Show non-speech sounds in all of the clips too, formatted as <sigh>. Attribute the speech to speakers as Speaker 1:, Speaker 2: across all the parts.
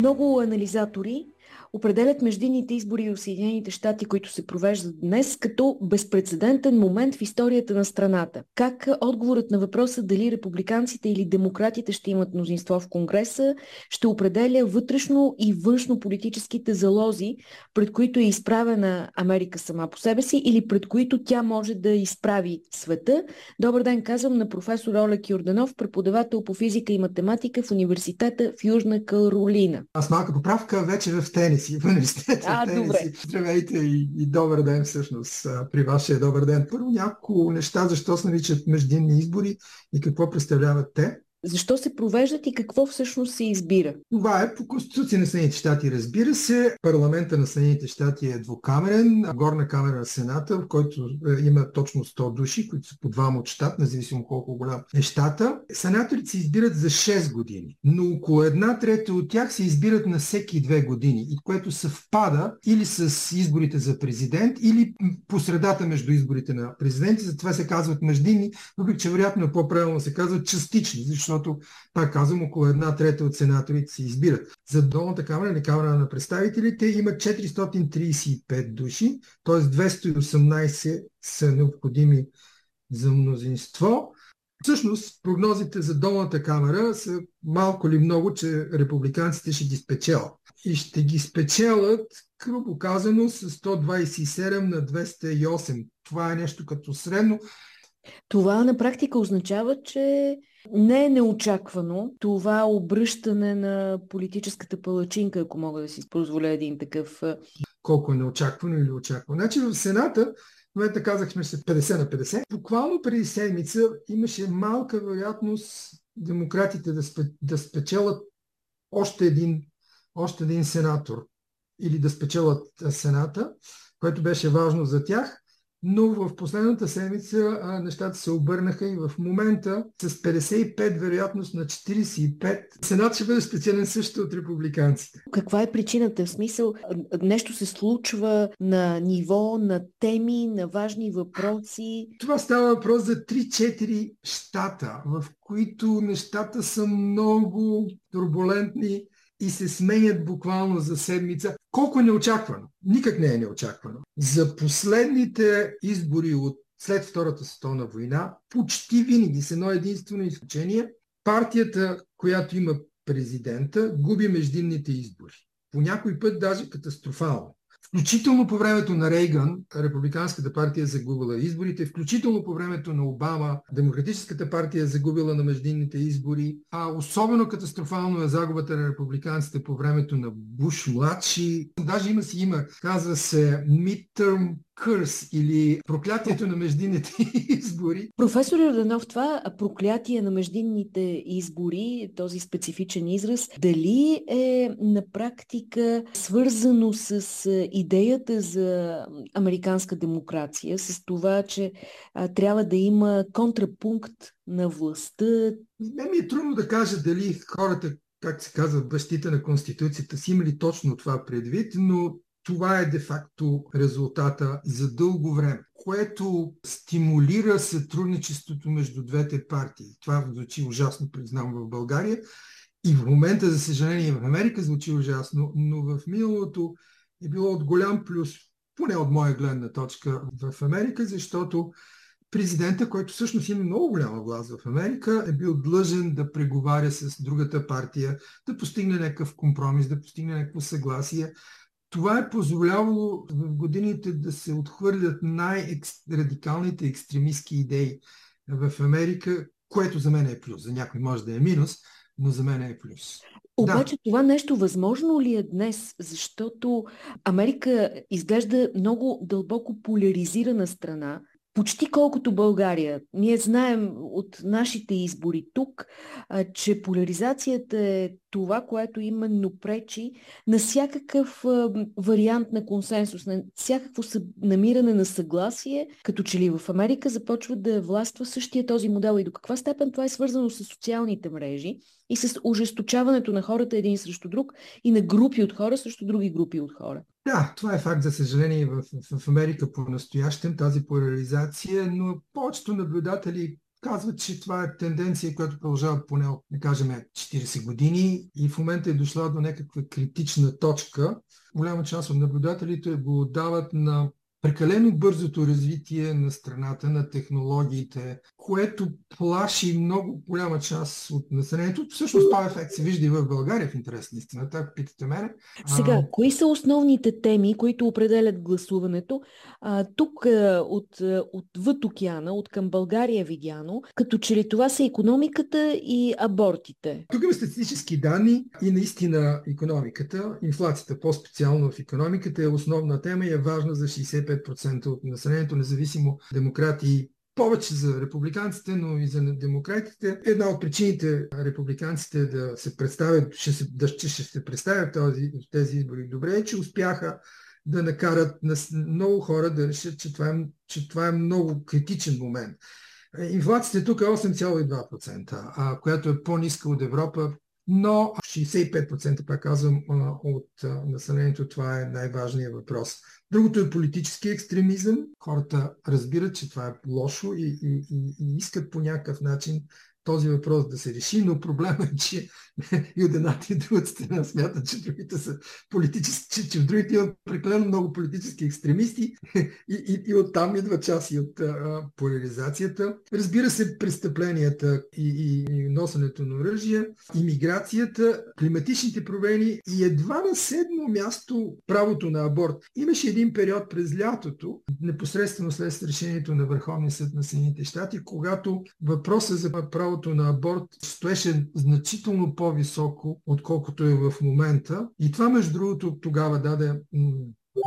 Speaker 1: Много анализатори определят междинните избори в Съединените щати, които се провеждат днес, като безпредседентен момент в историята на страната. Как отговорът на въпроса дали републиканците или демократите ще имат мнозинство в Конгреса ще определя вътрешно и външно политическите залози, пред които е изправена Америка сама по себе си или пред които тя може да изправи света. Добър ден, казвам на професор Олег Юрданов, преподавател по физика и математика в университета в Южна Каролина.
Speaker 2: Аз малка поправка вече в тенис си, в университета а, Тенеси. Здравейте и, и добър ден всъщност при вашия добър ден. Първо няколко неща, защо се наричат междинни избори и какво представляват те.
Speaker 1: Защо се провеждат и какво всъщност се избира?
Speaker 2: Това е по Конституция на Съединените щати. Разбира се, парламента на Съединените щати е двукамерен, горна камера на Сената, в който е, има точно 100 души, които са по двама от щат, независимо колко голям е щата. Сенаторите се избират за 6 години, но около една трета от тях се избират на всеки две години, и което съвпада или с изборите за президент, или по средата между изборите на президенти. Затова се казват междинни, въпреки че вероятно по-правилно се казват частични, защото защото, пак казвам, около една трета от сенаторите се избират. За долната камера или камера на представителите има 435 души, т.е. 218 са необходими за мнозинство. Всъщност, прогнозите за долната камера са малко ли много, че републиканците ще ги спечелят. И ще ги спечелят, грубо казано, с 127 на 208. Това е нещо като средно.
Speaker 1: Това на практика означава, че не е неочаквано това обръщане на политическата палачинка, ако мога да си позволя един такъв.
Speaker 2: Колко е неочаквано или очаквано. Значи в Сената в момента казахме се 50 на 50. Буквално преди седмица имаше малка вероятност демократите да, спе, да спечелят още един, още един сенатор или да спечелят Сената, което беше важно за тях но в последната седмица а, нещата се обърнаха и в момента с 55 вероятност на 45 Сенат ще бъде специален също от републиканците.
Speaker 1: Каква е причината? В смисъл, нещо се случва на ниво, на теми, на важни въпроси?
Speaker 2: Това става въпрос за 3-4 щата, в които нещата са много турбулентни и се сменят буквално за седмица. Колко е неочаквано? Никак не е неочаквано. За последните избори от след Втората световна война, почти винаги с едно единствено изключение, партията, която има президента, губи междинните избори. По някой път даже катастрофално. Включително по времето на Рейган, Републиканската партия загубила изборите, включително по времето на Обама, Демократическата партия загубила на междинните избори, а особено катастрофално е загубата на републиканците по времето на Буш младши. Даже има си има, казва се Midterm кърс или проклятието на междинните <laughs> избори.
Speaker 1: Професор Йорданов, това проклятие на междинните избори, този специфичен израз, дали е на практика свързано с идеята за американска демокрация, с това, че а, трябва да има контрапункт на властта?
Speaker 2: Не ми е трудно да кажа дали хората как се казва, бащите на Конституцията си имали точно това предвид, но това е де-факто резултата за дълго време, което стимулира сътрудничеството между двете партии. Това звучи ужасно, признам, в България. И в момента, за съжаление, в Америка звучи ужасно, но в миналото е било от голям плюс, поне от моя гледна точка в Америка, защото президента, който всъщност има много голяма власт в Америка, е бил длъжен да преговаря с другата партия, да постигне някакъв компромис, да постигне някакво съгласие. Това е позволявало в годините да се отхвърлят най-радикалните екстремистски идеи в Америка, което за мен е плюс. За някой може да е минус, но за мен е плюс.
Speaker 1: Обаче да. това нещо възможно ли е днес? Защото Америка изглежда много дълбоко поляризирана страна почти колкото България. Ние знаем от нашите избори тук, че поляризацията е това, което именно пречи на всякакъв вариант на консенсус, на всякакво намиране на съгласие, като че ли в Америка започва да властва същия този модел и до каква степен това е свързано с социалните мрежи и с ожесточаването на хората един срещу друг и на групи от хора срещу други групи от хора.
Speaker 2: Да, това е факт, за съжаление, в, в Америка по-настоящем тази поляризация, но повечето наблюдатели казват, че това е тенденция, която продължава поне от, да кажем, 40 години и в момента е дошла до някаква критична точка. Голяма част от наблюдателите го дават на прекалено бързото развитие на страната, на технологиите, което плаши много голяма част от населението. Всъщност този ефект се вижда и в България в интерес на истината, ако питате мене.
Speaker 1: Сега, кои са основните теми, които определят гласуването? А, тук от, отвъд океана, от към България видяно, като че ли това са економиката и абортите?
Speaker 2: Тук има статистически данни и наистина економиката, инфлацията по-специално в економиката е основна тема и е важна за 65 95% от населението, независимо демократи повече за републиканците, но и за демократите. Една от причините републиканците да се представят, ще се, да, ще се представят този, тези избори добре е, че успяха да накарат на много хора да решат, че това е, че това е много критичен момент. Инфлацията тук е 8,2%, а, която е по-ниска от Европа, но 65%, пак казвам, от населението това е най-важният въпрос. Другото е политически екстремизъм. Хората разбират, че това е лошо и, и, и, и искат по някакъв начин този въпрос да се реши, но проблема е, че <laughs> и от едната и другата страна смятат, че другите са политически, че, че в другите има прекалено много политически екстремисти <laughs> и, и, и оттам идва част и от а, поляризацията. Разбира се, престъпленията и, и, и носенето на оръжие, иммиграцията, климатичните промени и едва на седмо място правото на аборт. Имаше един период през лятото, непосредствено след решението на Върховния съд на Съединените щати, когато въпросът за правото на аборт стоеше значително по по-високо, отколкото е в момента. И това, между другото, тогава даде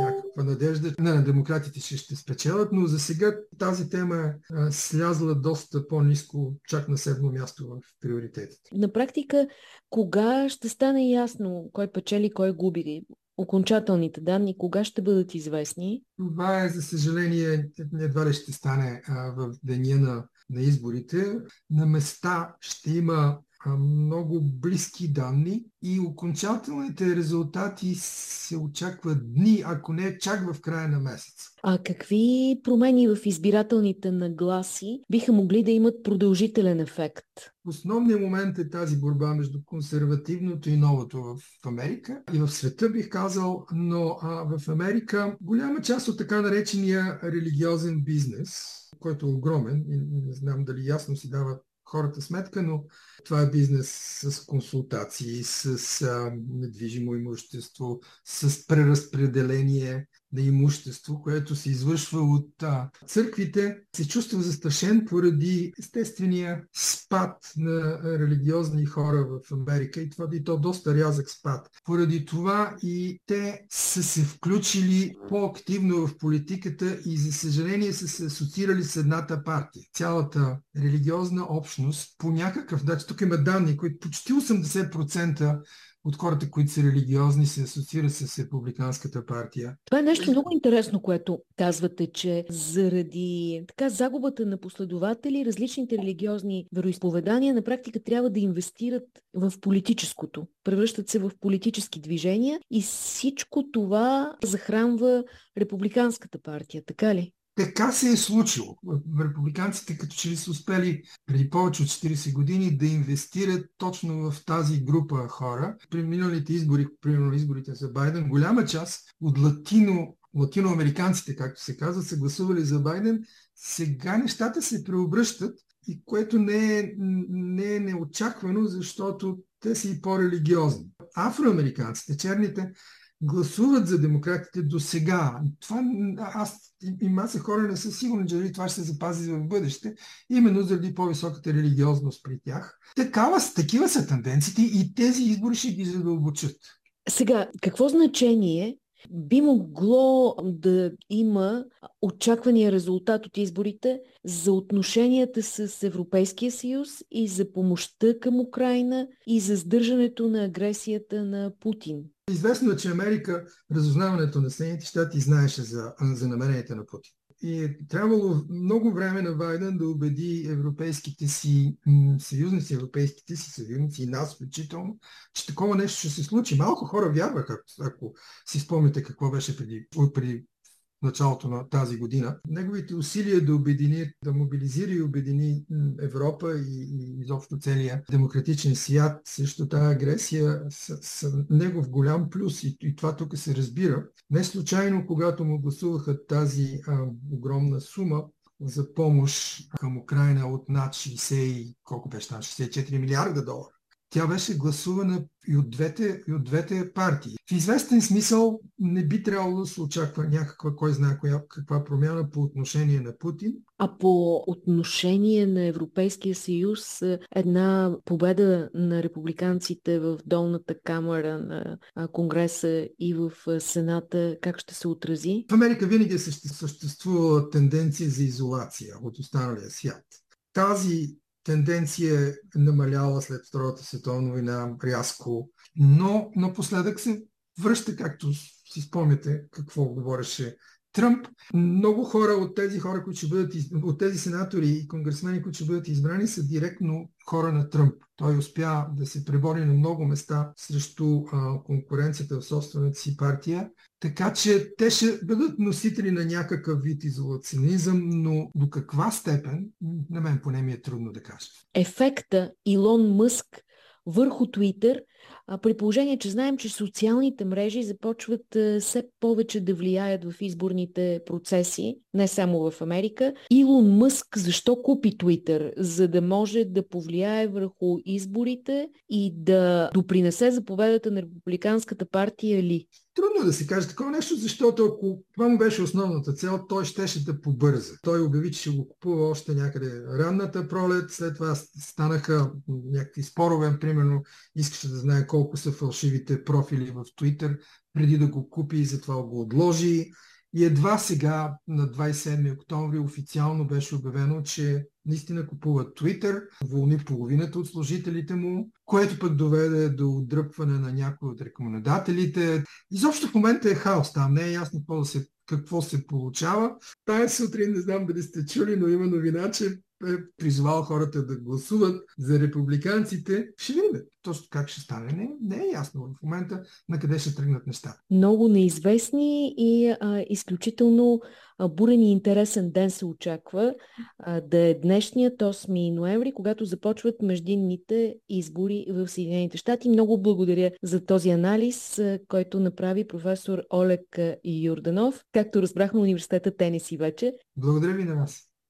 Speaker 2: някаква надежда. Не, на демократите ще, ще спечелят, но за сега тази тема е слязла доста по-низко, чак на седмо място в приоритетите.
Speaker 1: На практика, кога ще стане ясно кой печели, кой губи? Окончателните данни, кога ще бъдат известни?
Speaker 2: Това е, за съжаление, едва ли ще стане а, в деня на, на изборите. На места ще има много близки данни и окончателните резултати се очакват дни, ако не чак в края на месец.
Speaker 1: А какви промени в избирателните нагласи биха могли да имат продължителен ефект?
Speaker 2: Основният момент е тази борба между консервативното и новото в Америка и в света бих казал, но а, в Америка голяма част от така наречения религиозен бизнес, който е огромен и не знам дали ясно си дава хората сметка, но това е бизнес с консултации, с а, недвижимо имущество, с преразпределение на имущество, което се извършва от а, църквите, се чувства застрашен поради естествения спад на религиозни хора в Америка и това и то доста рязък спад. Поради това и те са се включили по-активно в политиката и за съжаление са се асоциирали с едната партия. Цялата религиозна общност по някакъв начин, тук има данни, които почти 80% от хората, които са религиозни, се асоциира с републиканската партия.
Speaker 1: Това е нещо много интересно, което казвате, че заради така загубата на последователи, различните религиозни вероисповедания на практика трябва да инвестират в политическото. Превръщат се в политически движения и всичко това захранва републиканската партия, така ли?
Speaker 2: Така се е случило. Републиканците като че ли са успели преди повече от 40 години да инвестират точно в тази група хора. При миналите избори, примерно изборите за Байден, голяма част от латино, латиноамериканците, както се казва, са гласували за Байден. Сега нещата се преобръщат и което не е, не е неочаквано, защото те са и по-религиозни. Афроамериканците, черните, гласуват за демократите до сега. Това, аз и маса хора не са сигурни, че дали това ще се запази в бъдеще, именно заради по-високата религиозност при тях. Такава, такива са тенденциите и тези избори ще ги задълбочат.
Speaker 1: Сега, какво значение би могло да има очаквания резултат от изборите за отношенията с Европейския съюз и за помощта към Украина и за сдържането на агресията на Путин?
Speaker 2: Известно е, че Америка, разузнаването на Съединените щати, знаеше за, за намеренията на Путин. И е трябвало много време на Байден да убеди европейските си съюзници, европейските си съюзници и нас включително, че такова нещо ще се случи. Малко хора вярваха, ако си спомните какво беше преди, преди началото на тази година. Неговите усилия да обедини, да мобилизира и обедини Европа и, и изобщо целия демократичен свят срещу тази агресия са, са негов голям плюс и, и това тук се разбира. Не случайно, когато му гласуваха тази а, огромна сума, за помощ към Украина от над 60, колко беше там, 64 милиарда долара тя беше гласувана и от двете, и от двете партии. В известен смисъл не би трябвало да се очаква някаква, кой знае коя, каква промяна по отношение на Путин.
Speaker 1: А по отношение на Европейския съюз, една победа на републиканците в долната камера на Конгреса и в Сената, как ще се отрази?
Speaker 2: В Америка винаги е съществувала тенденция за изолация от останалия свят. Тази тенденция е намаляла след Втората световна война рязко, но напоследък се връща, както си спомняте какво говореше Тръмп. Много хора от тези хора, които ще бъдат, от тези сенатори и конгресмени, които ще бъдат избрани, са директно хора на Тръмп. Той успя да се пребори на много места срещу а, конкуренцията в собствената си партия. Така че те ще бъдат носители на някакъв вид изолационизъм, но до каква степен, на мен поне ми е трудно да кажа.
Speaker 1: Ефекта Илон Мъск върху Твитър, при положение, че знаем, че социалните мрежи започват все повече да влияят в изборните процеси, не само в Америка. Илон Мъск защо купи Твитър? За да може да повлияе върху изборите и да допринесе за победата на Републиканската партия ли?
Speaker 2: Трудно да се каже такова нещо, защото ако това му беше основната цел, той щеше да побърза. Той обяви, че ще го купува още някъде ранната пролет, след това станаха някакви спорове, примерно искаше да знае колко са фалшивите профили в Twitter, преди да го купи и затова го отложи. И едва сега, на 27 октомври, официално беше обявено, че наистина купува Twitter, волни половината от служителите му, което пък доведе до отдръпване на някои от рекомендателите. Изобщо в момента е хаос там, не е ясно какво, да се, какво се получава. Тая сутрин, не знам дали сте чули, но има новина, че е призвал хората да гласуват за републиканците. Ще видим точно как ще стане. Не, не е ясно в момента на къде ще тръгнат нещата.
Speaker 1: Много неизвестни и а, изключително бурен и интересен ден се очаква а, да е днешният 8 ноември, когато започват междинните избори в Съединените щати. Много благодаря за този анализ, а, който направи професор Олег Юрданов, както разбрахме университета Тенеси вече.
Speaker 2: Благодаря ви на вас.